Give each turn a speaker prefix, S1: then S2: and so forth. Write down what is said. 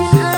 S1: you